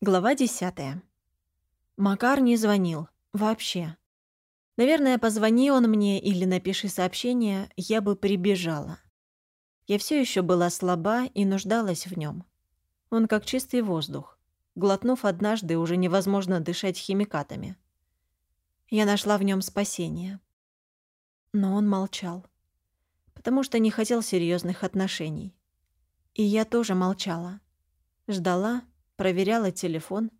Глава десятая. Макар не звонил. Вообще. Наверное, позвони он мне или напиши сообщение, я бы прибежала. Я все еще была слаба и нуждалась в нем. Он как чистый воздух. Глотнув однажды, уже невозможно дышать химикатами. Я нашла в нем спасение. Но он молчал. Потому что не хотел серьезных отношений. И я тоже молчала. Ждала, проверяла телефон,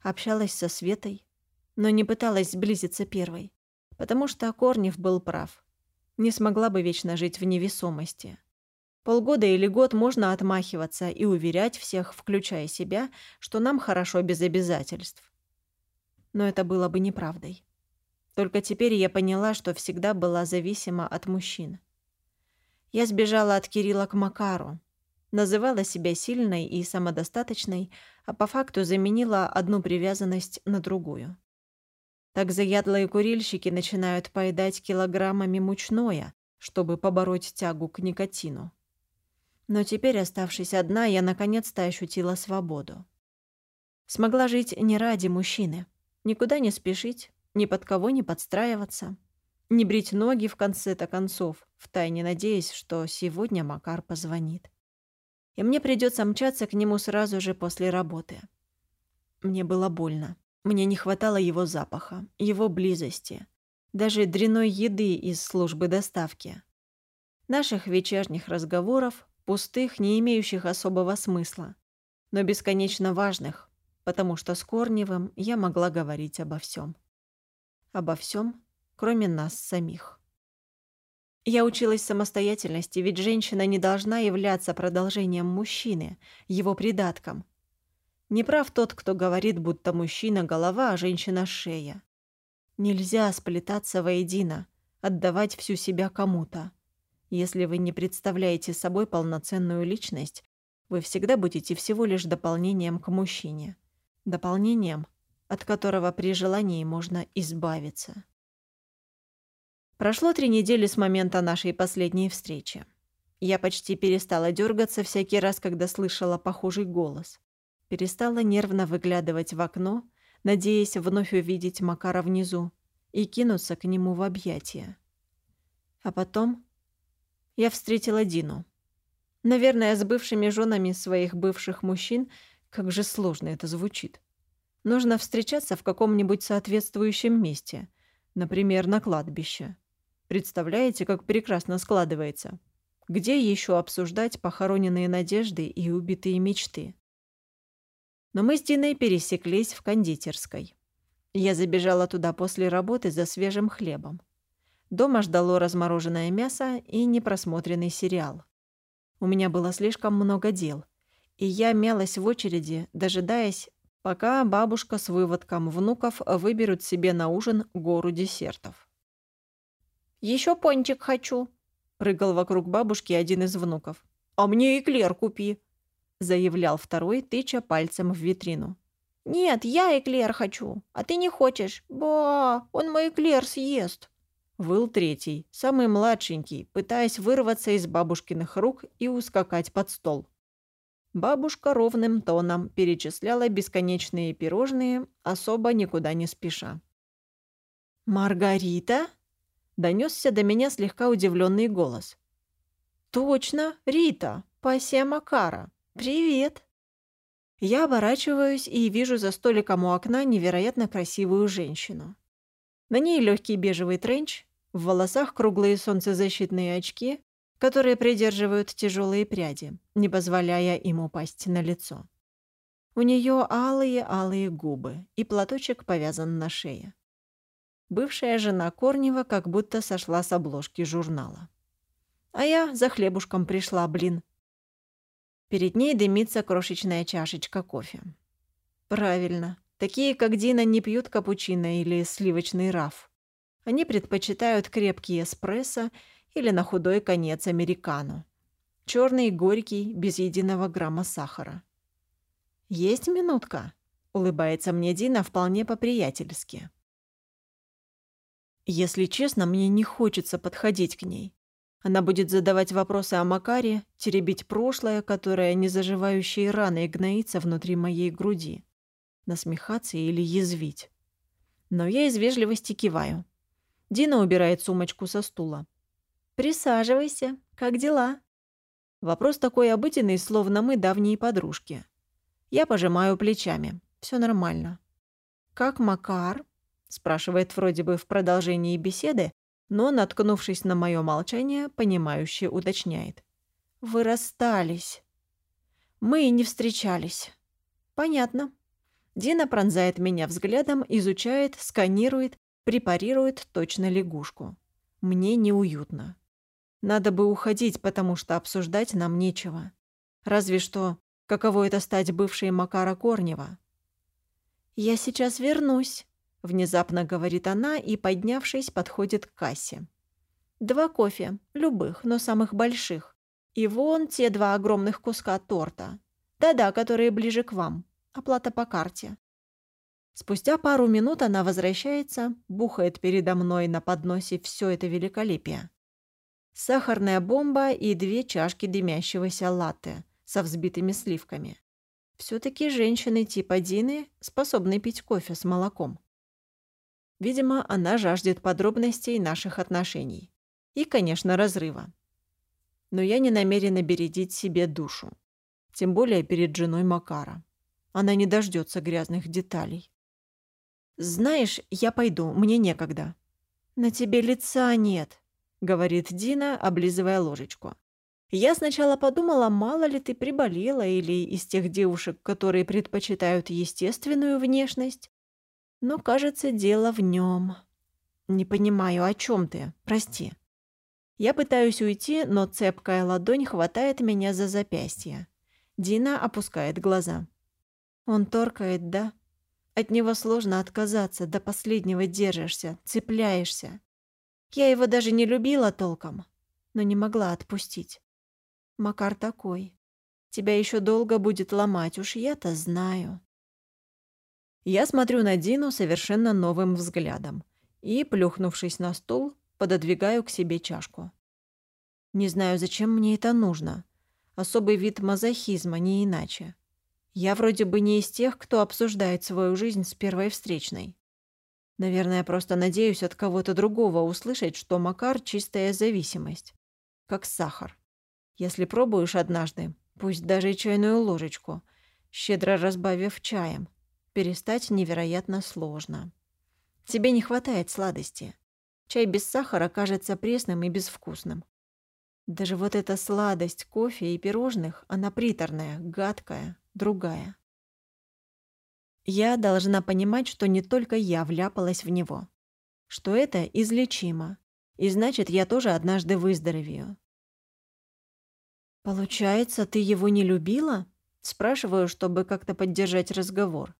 общалась со Светой, но не пыталась сблизиться первой, потому что Корнев был прав. Не смогла бы вечно жить в невесомости. Полгода или год можно отмахиваться и уверять всех, включая себя, что нам хорошо без обязательств. Но это было бы неправдой. Только теперь я поняла, что всегда была зависима от мужчин. Я сбежала от Кирилла к Макару, называла себя сильной и самодостаточной, а по факту заменила одну привязанность на другую. Так заядлые курильщики начинают поедать килограммами мучное, чтобы побороть тягу к никотину. Но теперь, оставшись одна, я наконец-то ощутила свободу. Смогла жить не ради мужчины, никуда не спешить, ни под кого не подстраиваться, не брить ноги в конце-то концов, втайне надеясь, что сегодня Макар позвонит и мне придется мчаться к нему сразу же после работы. Мне было больно. Мне не хватало его запаха, его близости, даже дряной еды из службы доставки. Наших вечерних разговоров, пустых, не имеющих особого смысла, но бесконечно важных, потому что с Корневым я могла говорить обо всем. Обо всем, кроме нас самих. Я училась самостоятельности, ведь женщина не должна являться продолжением мужчины, его придатком. Не прав тот, кто говорит, будто мужчина — голова, а женщина — шея. Нельзя сплетаться воедино, отдавать всю себя кому-то. Если вы не представляете собой полноценную личность, вы всегда будете всего лишь дополнением к мужчине. Дополнением, от которого при желании можно избавиться. Прошло три недели с момента нашей последней встречи. Я почти перестала дергаться всякий раз, когда слышала похожий голос. Перестала нервно выглядывать в окно, надеясь вновь увидеть Макара внизу и кинуться к нему в объятия. А потом я встретила Дину. Наверное, с бывшими женами своих бывших мужчин, как же сложно это звучит. Нужно встречаться в каком-нибудь соответствующем месте, например, на кладбище. Представляете, как прекрасно складывается? Где еще обсуждать похороненные надежды и убитые мечты? Но мы с Диной пересеклись в кондитерской. Я забежала туда после работы за свежим хлебом. Дома ждало размороженное мясо и непросмотренный сериал. У меня было слишком много дел, и я мялась в очереди, дожидаясь, пока бабушка с выводком внуков выберут себе на ужин гору десертов. Еще пончик хочу», — прыгал вокруг бабушки один из внуков. «А мне эклер купи», — заявлял второй, тыча пальцем в витрину. «Нет, я эклер хочу, а ты не хочешь. Ба, он мой эклер съест». Выл третий, самый младшенький, пытаясь вырваться из бабушкиных рук и ускакать под стол. Бабушка ровным тоном перечисляла бесконечные пирожные, особо никуда не спеша. «Маргарита?» Донесся до меня слегка удивленный голос. «Точно, Рита, пассия Макара. Привет!» Я оборачиваюсь и вижу за столиком у окна невероятно красивую женщину. На ней легкий бежевый тренч, в волосах круглые солнцезащитные очки, которые придерживают тяжелые пряди, не позволяя им упасть на лицо. У нее алые-алые губы, и платочек повязан на шее. Бывшая жена Корнева как будто сошла с обложки журнала. А я за хлебушком пришла, блин. Перед ней дымится крошечная чашечка кофе. Правильно. Такие, как Дина, не пьют капучино или сливочный раф. Они предпочитают крепкий эспрессо или на худой конец американо. Черный и горький, без единого грамма сахара. «Есть минутка?» — улыбается мне Дина вполне по-приятельски. Если честно, мне не хочется подходить к ней. Она будет задавать вопросы о Макаре, теребить прошлое, которое незаживающей раной гноится внутри моей груди. насмехаться или язвить. Но я из вежливости киваю. Дина убирает сумочку со стула. «Присаживайся. Как дела?» Вопрос такой обыденный, словно мы давние подружки. Я пожимаю плечами. Все нормально. «Как Макар?» – спрашивает вроде бы в продолжении беседы, но, наткнувшись на мое молчание, понимающе уточняет. «Вы расстались». «Мы и не встречались». «Понятно». Дина пронзает меня взглядом, изучает, сканирует, препарирует точно лягушку. Мне неуютно. Надо бы уходить, потому что обсуждать нам нечего. Разве что, каково это стать бывшей Макара Корнева. «Я сейчас вернусь», — внезапно говорит она и, поднявшись, подходит к кассе. «Два кофе, любых, но самых больших. И вон те два огромных куска торта. Да-да, которые ближе к вам. Оплата по карте». Спустя пару минут она возвращается, бухает передо мной на подносе все это великолепие сахарная бомба и две чашки дымящегося латте со взбитыми сливками. Все-таки женщины типа Дины способны пить кофе с молоком. Видимо, она жаждет подробностей наших отношений. И, конечно, разрыва. Но я не намерена бередить себе душу. Тем более перед женой Макара. Она не дождется грязных деталей. «Знаешь, я пойду, мне некогда». «На тебе лица нет», говорит Дина, облизывая ложечку. Я сначала подумала, мало ли ты приболела или из тех девушек, которые предпочитают естественную внешность. Но, кажется, дело в нем. Не понимаю, о чем ты? Прости. Я пытаюсь уйти, но цепкая ладонь хватает меня за запястье. Дина опускает глаза. Он торкает, да? От него сложно отказаться, до последнего держишься, цепляешься. Я его даже не любила толком, но не могла отпустить. Макар такой. Тебя еще долго будет ломать, уж я-то знаю. Я смотрю на Дину совершенно новым взглядом и, плюхнувшись на стул, пододвигаю к себе чашку. Не знаю, зачем мне это нужно. Особый вид мазохизма, не иначе. Я вроде бы не из тех, кто обсуждает свою жизнь с первой встречной. Наверное, просто надеюсь от кого-то другого услышать, что Макар — чистая зависимость. Как сахар. Если пробуешь однажды, пусть даже и чайную ложечку, щедро разбавив чаем, перестать невероятно сложно. Тебе не хватает сладости. Чай без сахара кажется пресным и безвкусным. Даже вот эта сладость кофе и пирожных, она приторная, гадкая, другая. Я должна понимать, что не только я вляпалась в него. Что это излечимо. И значит, я тоже однажды выздоровею. «Получается, ты его не любила?» Спрашиваю, чтобы как-то поддержать разговор.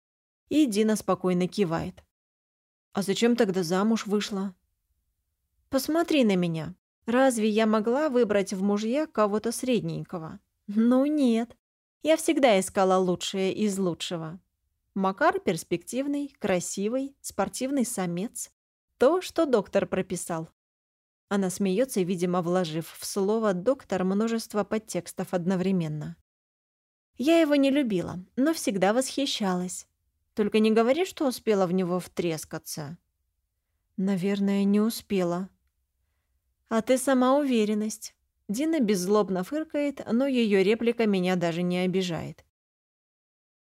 И Дина спокойно кивает. «А зачем тогда замуж вышла?» «Посмотри на меня. Разве я могла выбрать в мужья кого-то средненького? Ну нет. Я всегда искала лучшее из лучшего. Макар перспективный, красивый, спортивный самец. То, что доктор прописал. Она смеется, видимо, вложив в слово «доктор» множество подтекстов одновременно. Я его не любила, но всегда восхищалась. Только не говори, что успела в него втрескаться. Наверное, не успела. А ты сама уверенность. Дина беззлобно фыркает, но ее реплика меня даже не обижает.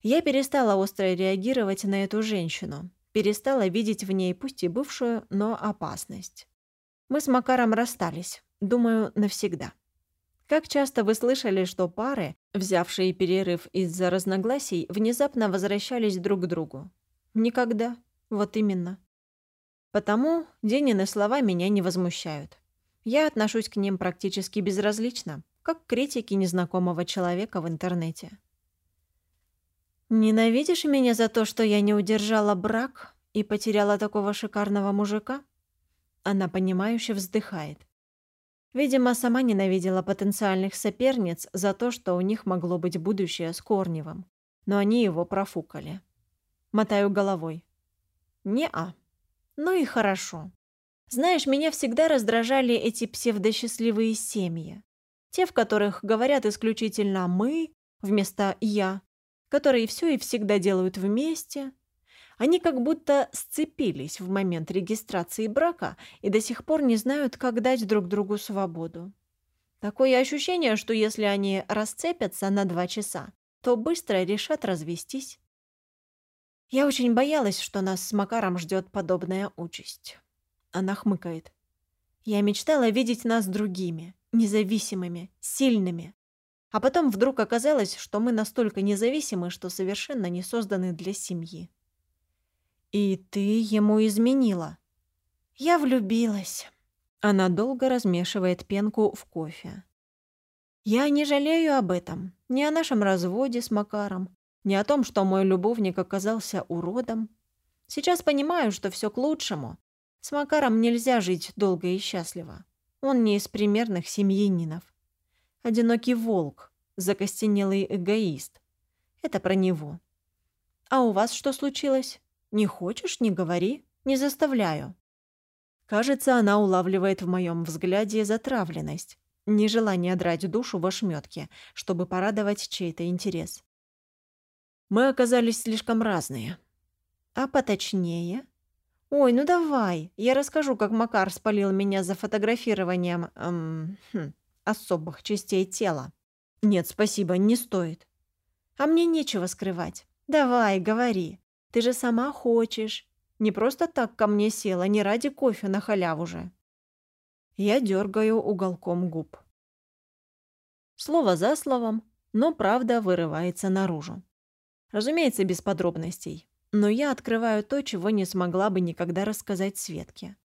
Я перестала остро реагировать на эту женщину, перестала видеть в ней пусть и бывшую, но опасность. Мы с Макаром расстались, думаю, навсегда. Как часто вы слышали, что пары, взявшие перерыв из-за разногласий, внезапно возвращались друг к другу? Никогда. Вот именно. Потому Денины слова меня не возмущают. Я отношусь к ним практически безразлично, как к критике незнакомого человека в интернете. «Ненавидишь меня за то, что я не удержала брак и потеряла такого шикарного мужика?» Она понимающе вздыхает. Видимо, сама ненавидела потенциальных соперниц за то, что у них могло быть будущее с Корневым, но они его профукали. Мотаю головой. «Не-а. Ну и хорошо. Знаешь, меня всегда раздражали эти псевдосчастливые семьи. Те, в которых говорят исключительно «мы» вместо «я», которые все и всегда делают вместе. Они как будто сцепились в момент регистрации брака и до сих пор не знают, как дать друг другу свободу. Такое ощущение, что если они расцепятся на два часа, то быстро решат развестись. Я очень боялась, что нас с Макаром ждет подобная участь. Она хмыкает. Я мечтала видеть нас другими, независимыми, сильными. А потом вдруг оказалось, что мы настолько независимы, что совершенно не созданы для семьи. И ты ему изменила. Я влюбилась. Она долго размешивает пенку в кофе. Я не жалею об этом, ни о нашем разводе с Макаром, ни о том, что мой любовник оказался уродом. Сейчас понимаю, что все к лучшему. С Макаром нельзя жить долго и счастливо. Он не из примерных семьянинов. Одинокий волк, закостенелый эгоист. Это про него. А у вас что случилось? Не хочешь, не говори, не заставляю. Кажется, она улавливает в моем взгляде затравленность, нежелание драть душу в ошметке, чтобы порадовать чей-то интерес. Мы оказались слишком разные. А поточнее? Ой, ну давай, я расскажу, как Макар спалил меня за фотографированием эм, хм, особых частей тела. Нет, спасибо, не стоит. А мне нечего скрывать. Давай, говори. Ты же сама хочешь. Не просто так ко мне села, не ради кофе на халяву же. Я дергаю уголком губ. Слово за словом, но правда вырывается наружу. Разумеется, без подробностей. Но я открываю то, чего не смогла бы никогда рассказать Светке.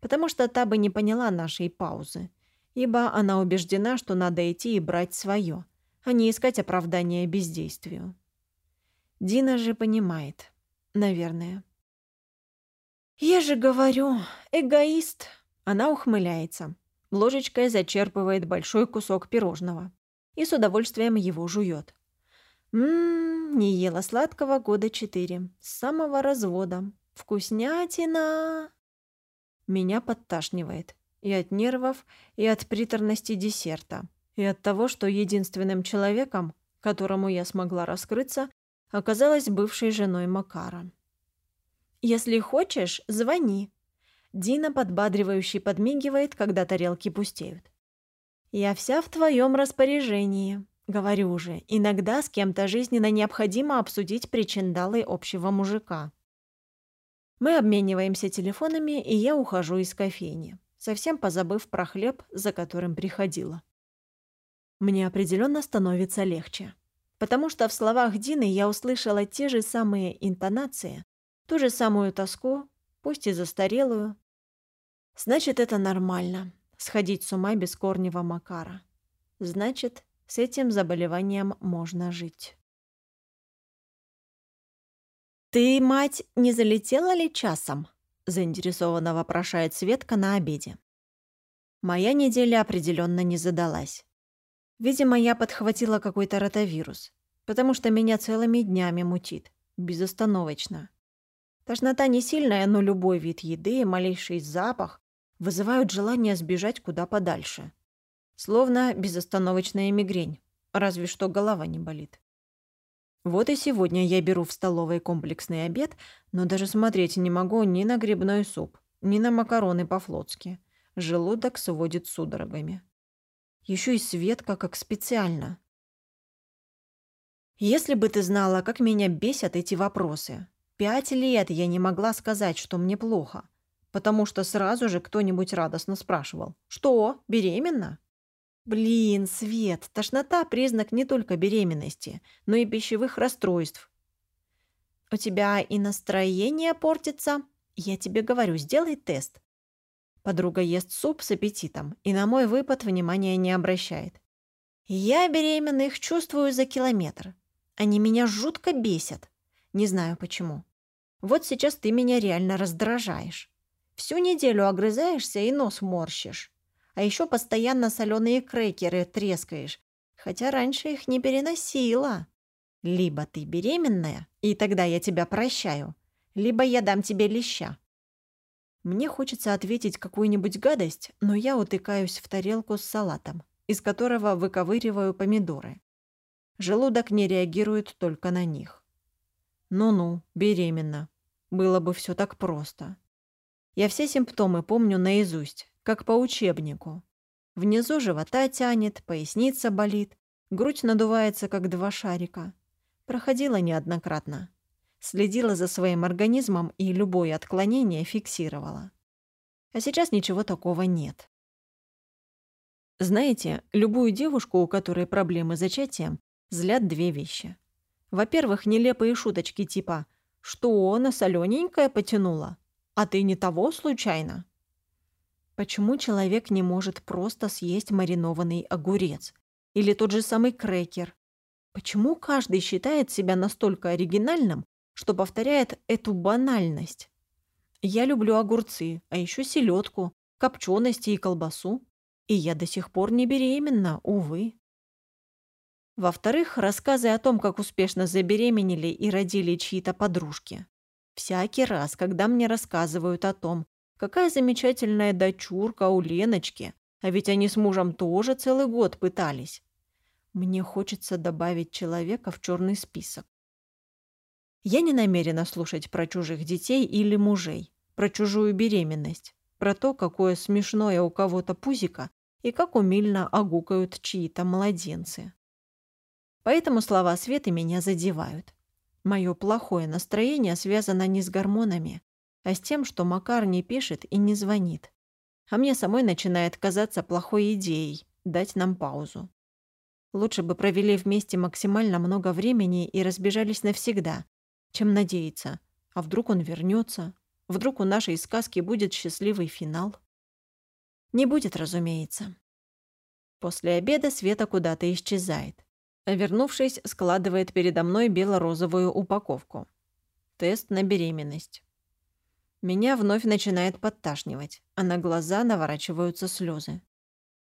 Потому что та бы не поняла нашей паузы. Ибо она убеждена, что надо идти и брать свое, а не искать оправдания бездействию. Дина же понимает. Наверное. «Я же говорю, эгоист!» Она ухмыляется. Ложечкой зачерпывает большой кусок пирожного и с удовольствием его жует. Ммм, не ела сладкого года четыре. С самого развода. Вкуснятина. Меня подташнивает. И от нервов, и от приторности десерта. И от того, что единственным человеком, которому я смогла раскрыться, оказалась бывшей женой Макара. «Если хочешь, звони». Дина подбадривающе подмигивает, когда тарелки пустеют. «Я вся в твоем распоряжении», Говорю же, иногда с кем-то жизненно необходимо обсудить причиндалы общего мужика. Мы обмениваемся телефонами, и я ухожу из кофейни, совсем позабыв про хлеб, за которым приходила. Мне определенно становится легче, потому что в словах Дины я услышала те же самые интонации, ту же самую тоску, пусть и застарелую. Значит, это нормально — сходить с ума без корнего Макара. Значит, с этим заболеванием можно жить. «Ты, мать, не залетела ли часом?» – заинтересованно вопрошает Светка на обеде. Моя неделя определенно не задалась. Видимо, я подхватила какой-то ротавирус, потому что меня целыми днями мутит, безостановочно. Тошнота не сильная, но любой вид еды и малейший запах вызывают желание сбежать куда подальше. Словно безостановочная мигрень, разве что голова не болит. Вот и сегодня я беру в столовой комплексный обед, но даже смотреть не могу ни на грибной суп, ни на макароны по-флотски. Желудок сводит судорогами. Еще и Светка как специально. Если бы ты знала, как меня бесят эти вопросы. Пять лет я не могла сказать, что мне плохо, потому что сразу же кто-нибудь радостно спрашивал «Что, беременна?» Блин, Свет, тошнота – признак не только беременности, но и пищевых расстройств. У тебя и настроение портится. Я тебе говорю, сделай тест. Подруга ест суп с аппетитом и на мой выпад внимания не обращает. Я беременных чувствую за километр. Они меня жутко бесят. Не знаю почему. Вот сейчас ты меня реально раздражаешь. Всю неделю огрызаешься и нос морщишь. А еще постоянно соленые крекеры трескаешь, хотя раньше их не переносила. Либо ты беременная, и тогда я тебя прощаю, либо я дам тебе леща. Мне хочется ответить какую-нибудь гадость, но я утыкаюсь в тарелку с салатом, из которого выковыриваю помидоры. Желудок не реагирует только на них. Ну-ну, беременна. Было бы все так просто. Я все симптомы помню наизусть, как по учебнику. Внизу живота тянет, поясница болит, грудь надувается, как два шарика. Проходила неоднократно. Следила за своим организмом и любое отклонение фиксировала. А сейчас ничего такого нет. Знаете, любую девушку, у которой проблемы с зачатием, злят две вещи. Во-первых, нелепые шуточки типа «Что, на солененькое потянула? А ты не того случайно?» Почему человек не может просто съесть маринованный огурец? Или тот же самый крекер? Почему каждый считает себя настолько оригинальным, что повторяет эту банальность? Я люблю огурцы, а еще селедку, копчености и колбасу. И я до сих пор не беременна, увы. Во-вторых, рассказы о том, как успешно забеременели и родили чьи-то подружки. Всякий раз, когда мне рассказывают о том, какая замечательная дочурка у Леночки, а ведь они с мужем тоже целый год пытались, мне хочется добавить человека в черный список. Я не намерена слушать про чужих детей или мужей, про чужую беременность, про то, какое смешное у кого-то пузико и как умильно огукают чьи-то младенцы. Поэтому слова Светы меня задевают. Мое плохое настроение связано не с гормонами, а с тем, что Макар не пишет и не звонит. А мне самой начинает казаться плохой идеей дать нам паузу. Лучше бы провели вместе максимально много времени и разбежались навсегда, чем надеяться. А вдруг он вернется? Вдруг у нашей сказки будет счастливый финал? Не будет, разумеется. После обеда Света куда-то исчезает. Вернувшись, складывает передо мной бело-розовую упаковку. Тест на беременность. Меня вновь начинает подташнивать, а на глаза наворачиваются слезы.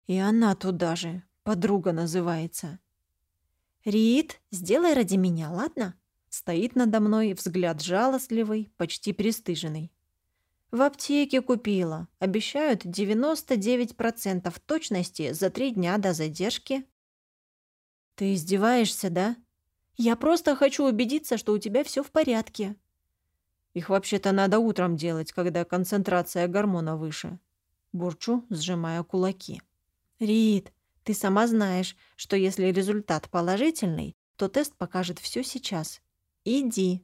И она туда же, подруга называется. «Рит, сделай ради меня, ладно?» Стоит надо мной взгляд жалостливый, почти пристыженный. В аптеке купила. Обещают 99% точности за три дня до задержки. Ты издеваешься, да? Я просто хочу убедиться, что у тебя все в порядке. Их вообще-то надо утром делать, когда концентрация гормона выше. Бурчу, сжимая кулаки. Рит, ты сама знаешь, что если результат положительный, то тест покажет все сейчас. Иди.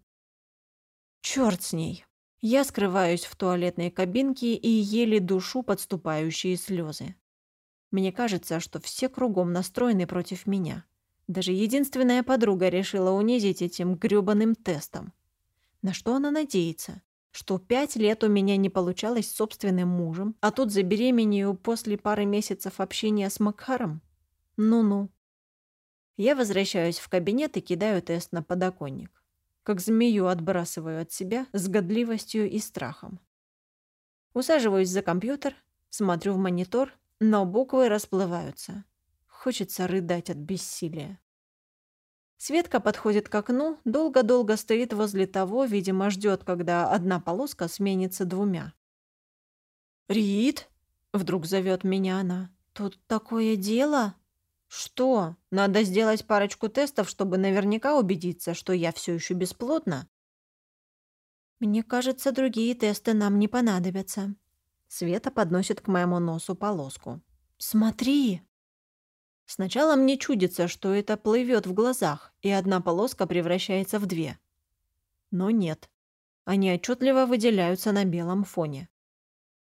Черт с ней. Я скрываюсь в туалетной кабинке и еле душу подступающие слезы. Мне кажется, что все кругом настроены против меня. Даже единственная подруга решила унизить этим грёбаным тестом. На что она надеется? Что пять лет у меня не получалось с собственным мужем, а тут забеременею после пары месяцев общения с Макаром? Ну-ну. Я возвращаюсь в кабинет и кидаю тест на подоконник как змею отбрасываю от себя с годливостью и страхом. Усаживаюсь за компьютер, смотрю в монитор, но буквы расплываются. Хочется рыдать от бессилия. Светка подходит к окну, долго-долго стоит возле того, видимо, ждет, когда одна полоска сменится двумя. «Рит!» — вдруг зовет меня она. «Тут такое дело!» «Что? Надо сделать парочку тестов, чтобы наверняка убедиться, что я все еще бесплодна?» «Мне кажется, другие тесты нам не понадобятся». Света подносит к моему носу полоску. «Смотри!» Сначала мне чудится, что это плывет в глазах, и одна полоска превращается в две. Но нет. Они отчетливо выделяются на белом фоне.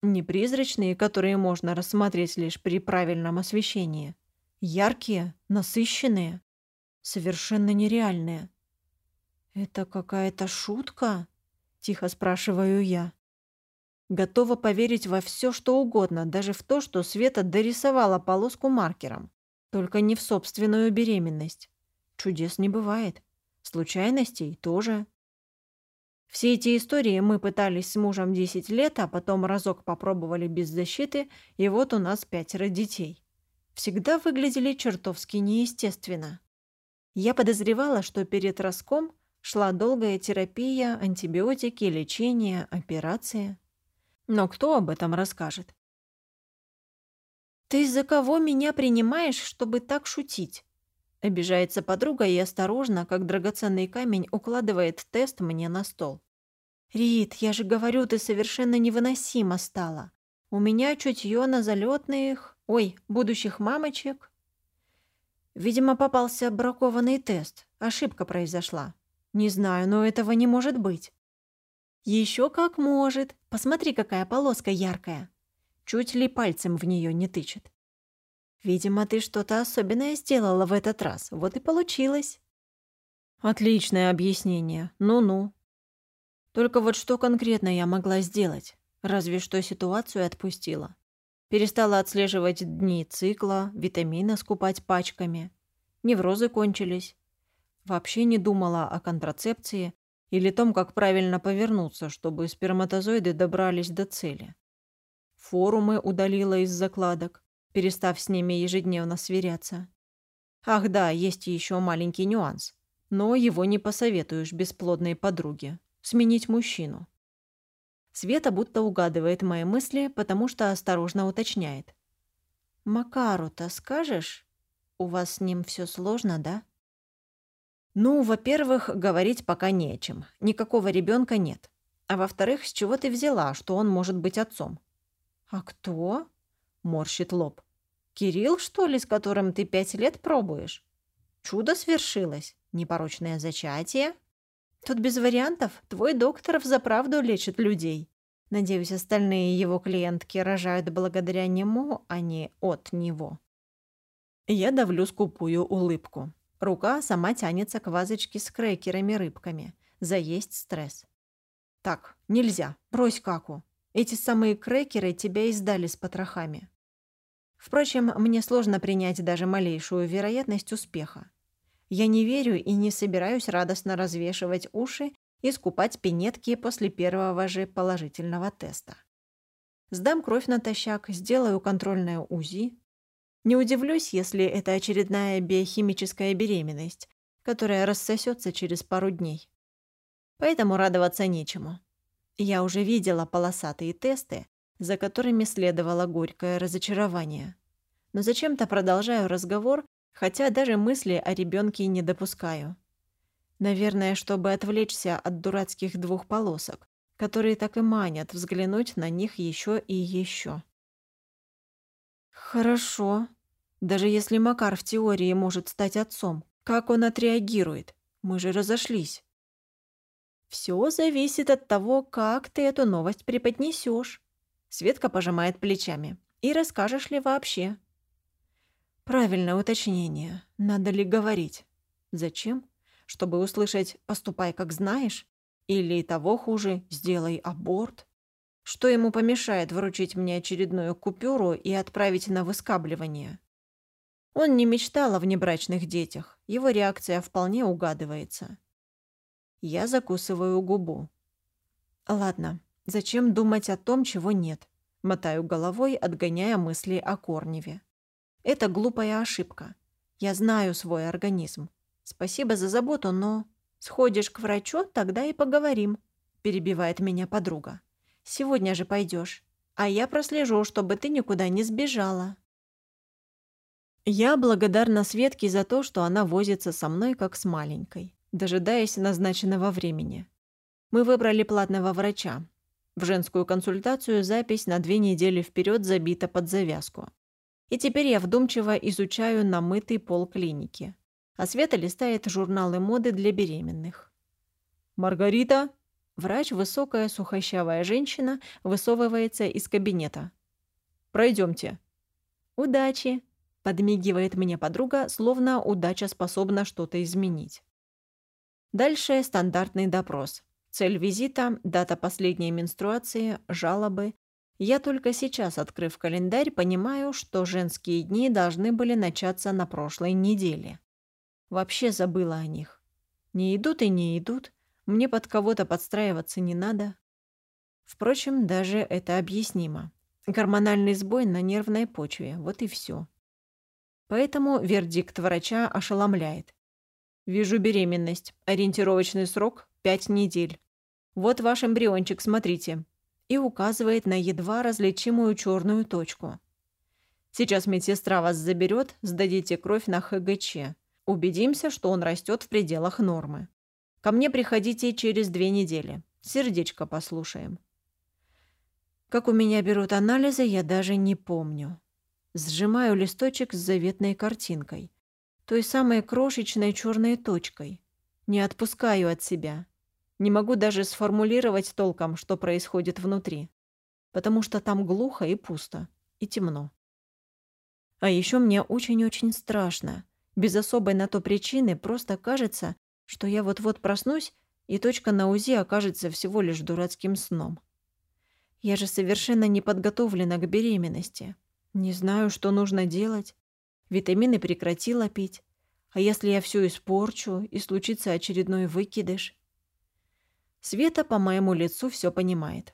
Не призрачные, которые можно рассмотреть лишь при правильном освещении, Яркие, насыщенные, совершенно нереальные. «Это какая-то шутка?» — тихо спрашиваю я. Готова поверить во все, что угодно, даже в то, что Света дорисовала полоску маркером. Только не в собственную беременность. Чудес не бывает. Случайностей тоже. Все эти истории мы пытались с мужем 10 лет, а потом разок попробовали без защиты, и вот у нас пятеро детей всегда выглядели чертовски неестественно. Я подозревала, что перед раском шла долгая терапия, антибиотики, лечение, операция. Но кто об этом расскажет? «Ты за кого меня принимаешь, чтобы так шутить?» Обижается подруга и осторожно, как драгоценный камень, укладывает тест мне на стол. «Рит, я же говорю, ты совершенно невыносимо стала. У меня чутье на залетных, ой, будущих мамочек». Видимо, попался бракованный тест. Ошибка произошла. Не знаю, но этого не может быть. Еще как может. Посмотри, какая полоска яркая. Чуть ли пальцем в нее не тычет. Видимо, ты что-то особенное сделала в этот раз. Вот и получилось. Отличное объяснение. Ну-ну. Только вот что конкретно я могла сделать? Разве что ситуацию отпустила. Перестала отслеживать дни цикла, витамины скупать пачками. Неврозы кончились. Вообще не думала о контрацепции, или том, как правильно повернуться, чтобы сперматозоиды добрались до цели. Форумы удалила из закладок, перестав с ними ежедневно сверяться. Ах да, есть еще маленький нюанс. Но его не посоветуешь бесплодной подруге. Сменить мужчину. Света будто угадывает мои мысли, потому что осторожно уточняет. «Макару-то скажешь? У вас с ним все сложно, да?» Ну, во-первых, говорить пока не о чем. Никакого ребенка нет. А во-вторых, с чего ты взяла, что он может быть отцом? А кто? Морщит лоб. Кирилл, что ли, с которым ты пять лет пробуешь? Чудо свершилось. Непорочное зачатие. Тут без вариантов. Твой доктор взаправду лечит людей. Надеюсь, остальные его клиентки рожают благодаря нему, а не от него. Я давлю скупую улыбку. Рука сама тянется к вазочке с крекерами-рыбками. Заесть стресс. Так, нельзя. Брось каку. Эти самые крекеры тебя издали с потрохами. Впрочем, мне сложно принять даже малейшую вероятность успеха. Я не верю и не собираюсь радостно развешивать уши и скупать пинетки после первого же положительного теста. Сдам кровь натощак, сделаю контрольное УЗИ, не удивлюсь, если это очередная биохимическая беременность, которая рассосется через пару дней. Поэтому радоваться нечему. Я уже видела полосатые тесты, за которыми следовало горькое разочарование. Но зачем-то продолжаю разговор, хотя даже мысли о ребенке не допускаю. Наверное, чтобы отвлечься от дурацких двух полосок, которые так и манят взглянуть на них еще и еще. «Хорошо», даже если Макар в теории может стать отцом, как он отреагирует? Мы же разошлись. Все зависит от того, как ты эту новость преподнесешь. Светка пожимает плечами. И расскажешь ли вообще? Правильное уточнение. Надо ли говорить? Зачем? Чтобы услышать «поступай, как знаешь» или того хуже «сделай аборт». Что ему помешает вручить мне очередную купюру и отправить на выскабливание? Он не мечтал о внебрачных детях. Его реакция вполне угадывается. Я закусываю губу. Ладно, зачем думать о том, чего нет? Мотаю головой, отгоняя мысли о Корневе. Это глупая ошибка. Я знаю свой организм. Спасибо за заботу, но... Сходишь к врачу, тогда и поговорим, перебивает меня подруга. Сегодня же пойдешь, а я прослежу, чтобы ты никуда не сбежала. Я благодарна Светке за то, что она возится со мной как с маленькой, дожидаясь назначенного времени. Мы выбрали платного врача. В женскую консультацию запись на две недели вперед забита под завязку. И теперь я вдумчиво изучаю намытый пол клиники. А Света листает журналы моды для беременных. «Маргарита!» Врач, высокая сухощавая женщина, высовывается из кабинета. «Пройдемте». «Удачи!» Подмигивает мне подруга, словно удача способна что-то изменить. Дальше стандартный допрос. Цель визита, дата последней менструации, жалобы. Я только сейчас, открыв календарь, понимаю, что женские дни должны были начаться на прошлой неделе. Вообще забыла о них. Не идут и не идут. Мне под кого-то подстраиваться не надо. Впрочем, даже это объяснимо. Гормональный сбой на нервной почве, вот и все. Поэтому вердикт врача ошеломляет. Вижу беременность. Ориентировочный срок – пять недель. Вот ваш эмбриончик, смотрите. И указывает на едва различимую черную точку. Сейчас медсестра вас заберет, сдадите кровь на ХГЧ. Убедимся, что он растет в пределах нормы. Ко мне приходите через две недели. Сердечко послушаем. Как у меня берут анализы, я даже не помню. Сжимаю листочек с заветной картинкой. Той самой крошечной черной точкой. Не отпускаю от себя. Не могу даже сформулировать толком, что происходит внутри. Потому что там глухо и пусто. И темно. А еще мне очень-очень страшно. Без особой на то причины просто кажется, что я вот-вот проснусь, и точка на УЗИ окажется всего лишь дурацким сном. Я же совершенно не подготовлена к беременности. Не знаю, что нужно делать. Витамины прекратила пить. А если я все испорчу, и случится очередной выкидыш? Света по моему лицу все понимает.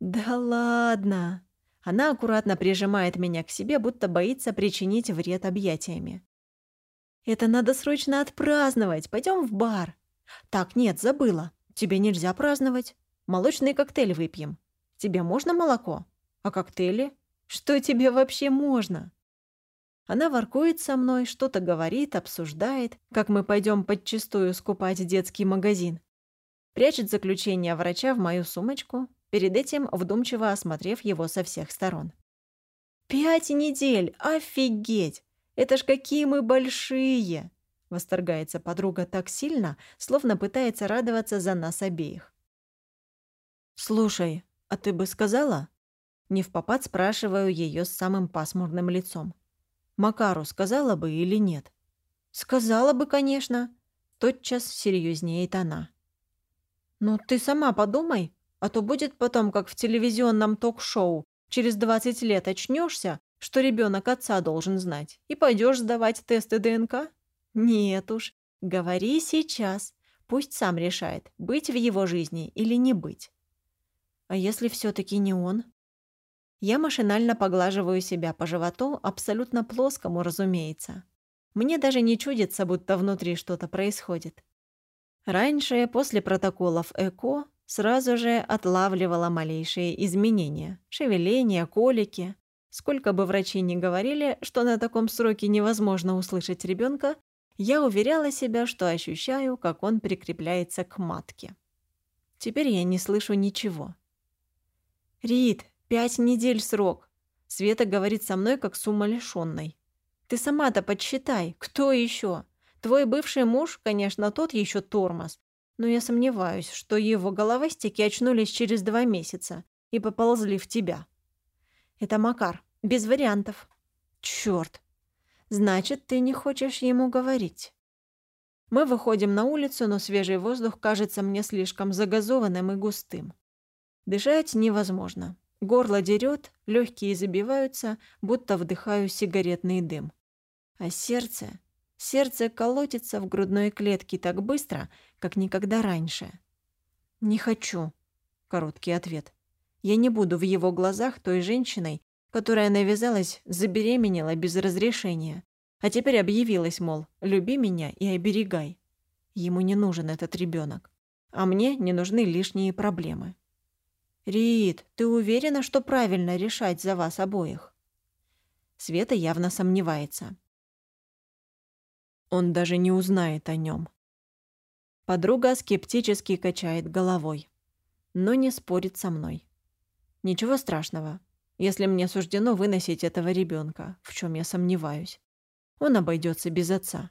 «Да ладно!» Она аккуратно прижимает меня к себе, будто боится причинить вред объятиями. «Это надо срочно отпраздновать. Пойдем в бар». «Так, нет, забыла. Тебе нельзя праздновать. Молочный коктейль выпьем. Тебе можно молоко? А коктейли? Что тебе вообще можно? Она воркует со мной, что-то говорит, обсуждает, как мы пойдем подчистую скупать детский магазин. Прячет заключение врача в мою сумочку, перед этим вдумчиво осмотрев его со всех сторон. «Пять недель! Офигеть! Это ж какие мы большие!» Восторгается подруга так сильно, словно пытается радоваться за нас обеих. «Слушай, а ты бы сказала?» Не в попад спрашиваю ее с самым пасмурным лицом. «Макару сказала бы или нет?» «Сказала бы, конечно». Тотчас серьезнеет она. «Ну, ты сама подумай, а то будет потом, как в телевизионном ток-шоу. Через 20 лет очнешься, что ребенок отца должен знать, и пойдешь сдавать тесты ДНК? Нет уж, говори сейчас. Пусть сам решает, быть в его жизни или не быть. А если все таки не он? Я машинально поглаживаю себя по животу, абсолютно плоскому, разумеется. Мне даже не чудится, будто внутри что-то происходит. Раньше, после протоколов ЭКО, сразу же отлавливала малейшие изменения. Шевеления, колики. Сколько бы врачи ни говорили, что на таком сроке невозможно услышать ребенка, я уверяла себя, что ощущаю, как он прикрепляется к матке. Теперь я не слышу ничего. «Рит, пять недель срок!» Света говорит со мной, как с умалишённой. «Ты сама-то подсчитай, кто еще? Твой бывший муж, конечно, тот еще тормоз, но я сомневаюсь, что его головастики очнулись через два месяца и поползли в тебя. Это Макар, без вариантов. Чёрт. Значит, ты не хочешь ему говорить. Мы выходим на улицу, но свежий воздух кажется мне слишком загазованным и густым. Дышать невозможно. Горло дерет, легкие забиваются, будто вдыхаю сигаретный дым. А сердце... Сердце колотится в грудной клетке так быстро, как никогда раньше. «Не хочу», — короткий ответ. «Я не буду в его глазах той женщиной, которая навязалась, забеременела без разрешения, а теперь объявилась, мол, люби меня и оберегай. Ему не нужен этот ребенок, а мне не нужны лишние проблемы». «Рит, ты уверена, что правильно решать за вас обоих?» Света явно сомневается. Он даже не узнает о нем. Подруга скептически качает головой, но не спорит со мной. Ничего страшного, если мне суждено выносить этого ребенка, в чем я сомневаюсь. Он обойдется без отца.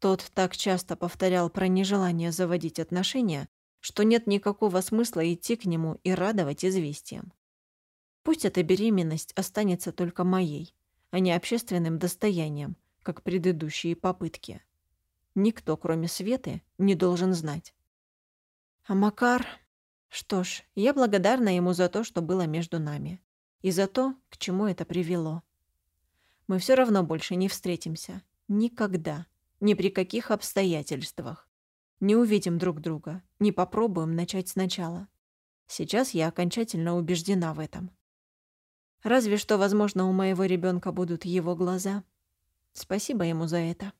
Тот так часто повторял про нежелание заводить отношения, что нет никакого смысла идти к нему и радовать известием. Пусть эта беременность останется только моей, а не общественным достоянием, как предыдущие попытки. Никто, кроме Светы, не должен знать. А Макар... Что ж, я благодарна ему за то, что было между нами. И за то, к чему это привело. Мы все равно больше не встретимся. Никогда. Ни при каких обстоятельствах. Не увидим друг друга, не попробуем начать сначала. Сейчас я окончательно убеждена в этом. Разве что, возможно, у моего ребенка будут его глаза. Спасибо ему за это.